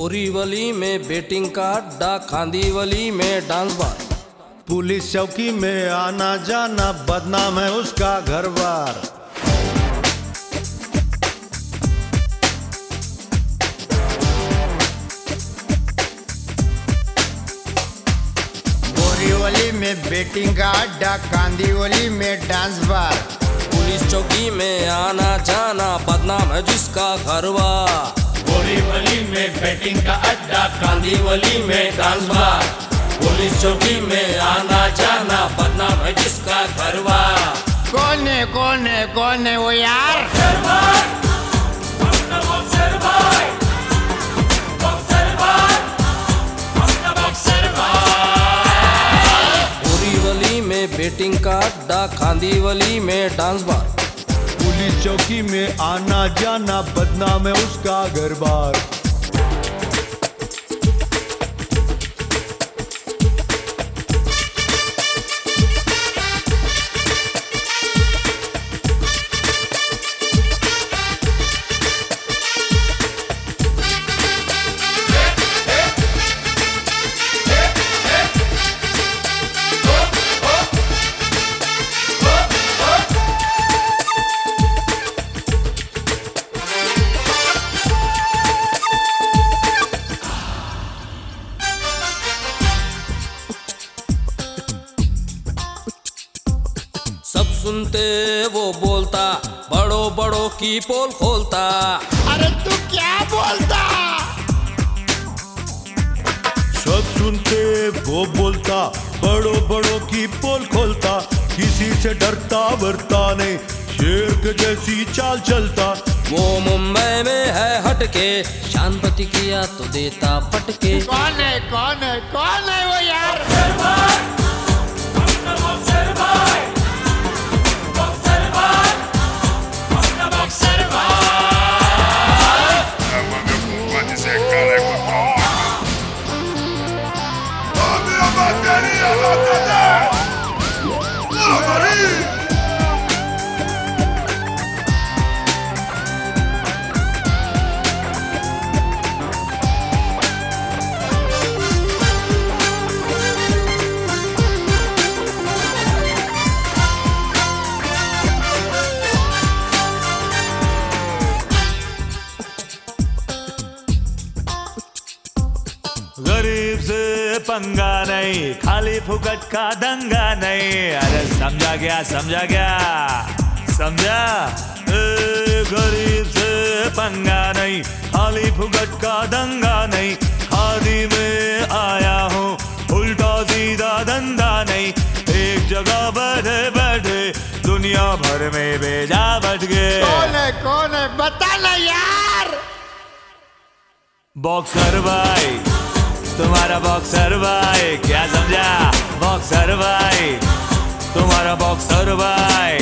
बोरीवली में बेटिंग का अड्डा खांदीवली में डांस बार। पुलिस चौकी में आना जाना बदनाम है उसका घर बार बोरीवली में बेटिंग का अड्डा कांदीवली में डांस बार। पुलिस चौकी में आना जाना बदनाम है जिसका घर बार बोरीवली में बेटिंग का अड्डा कांदीवली में डांस बार पुलिस चौकी में आना जाना बदनाम है जिसका घरवा। कौन है कौन है कौन है वो यार? में बेटिंग का अड्डा खांदीवली में डांस बार पुलिस चौकी में आना जाना बदनाम है उसका घर बार। सुनते वो बोलता बड़ो बड़ो की पोल खोलता। अरे तू क्या बोलता? सब सुनते वो बोलता बड़ो बड़ों की पोल खोलता। किसी से डरता वरता नहीं शेर के जैसी चाल चलता। वो मुंबई में है हटके शांति किया तो देता पटके कौन है कौन है कौन है वो यार? Pode ser careca पंगा नहीं खाली फुकट का दंगा नहीं। अरे समझा गया समझा गया समझा? गरीब से पंगा नहीं खाली फुकट का दंगा नहीं। खादी में आया हूँ उल्टा सीधा धंधा नहीं। एक जगह बैठे बैठे दुनिया भर में भेजा बट गए। कौन है कौन है? बता ना यार। बॉक्सर भाई। तुम्हारा बॉक्सर भाई क्या समझा? बॉक्सर भाई तुम्हारा बॉक्सर भाई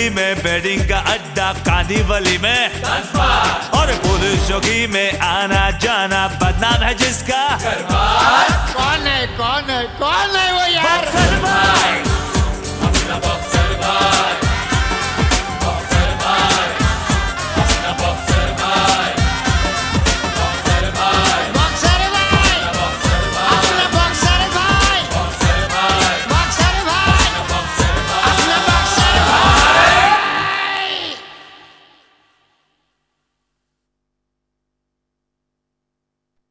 बोरीवली में बेडिंग का अड्डा कांदीवली में। और पुलिस चौकी में आना जाना बदनाम है जिसका। कौन है कौन है कौन